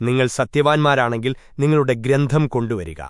നിങ്ങൾ സത്യവാൻമാരാണെങ്കിൽ നിങ്ങളുടെ ഗ്രന്ഥം കൊണ്ടുവരിക.